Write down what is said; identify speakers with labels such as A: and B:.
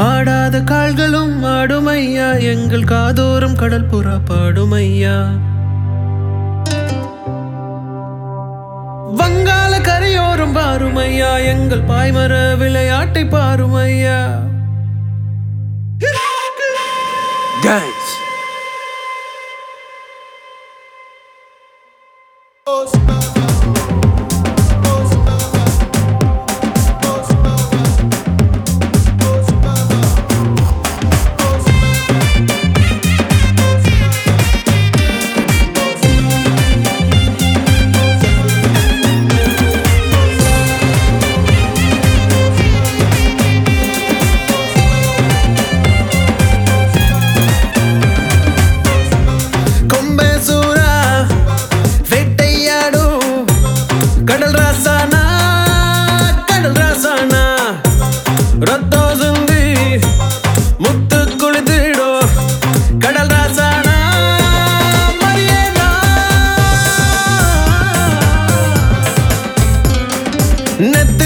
A: ஆடாத கால்களும் ஆடுமையா. எங்கள் காதோறும் கடல் புறா பாடுமையா. வங்காள கரையோரம் பாருமையா. எங்கள் பாய்மர விளையாட்டை பாருமையா. டான்ஸ் கடல் ராசானா கடல் ராசானா ரத்தம் சிந்தி முத்து குளித்திடோ கடல் ராசானா மரியனா நெத்